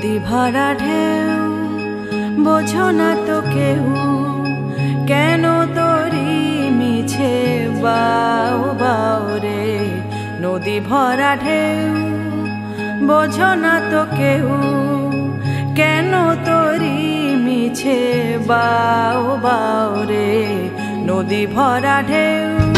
ভরা ঢেউ, বোঝো না তো কেউ কেন তোরি মিছে বাউ বাউ রে। নদী ভরা ঢেউ, বোঝো না তো কেউ কেন তোরি মিছে বাউ বাউ রে। নদী ভরা ঢেউ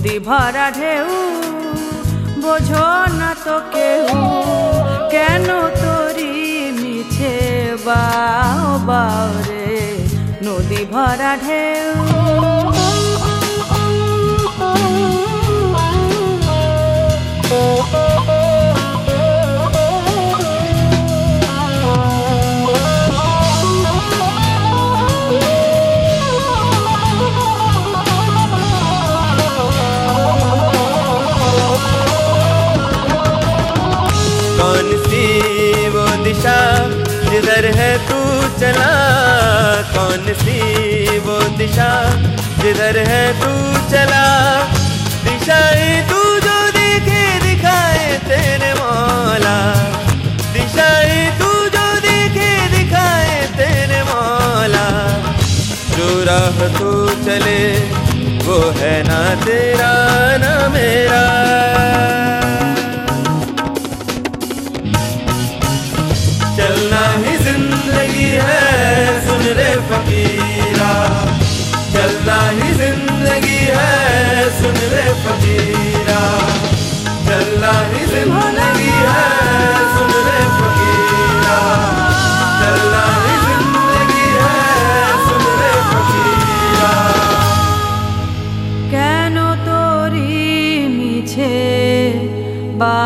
নদী ভরা ঢেউ, বোঝো না তো কেউ। কেন তোরি মিছে বাও বাও রে, নদী ভরা ঢেউ? कौन दिशा जिधर है तू चला, कौन सी वो दिशा? जिधर है तू चला, दिशाएँ तू जो देखे दिखाए तेरे मौला। दिशाएँ तू जो देखे दिखाए तेरे मौला। जो राह तू चले, वो है ना तेरा, ना मेरा। فقيرا يلا نزلها نلاقيها سنة فقيرا يلا نزل نلاقيها سنة فقيرا কেন তোরি মিছে বা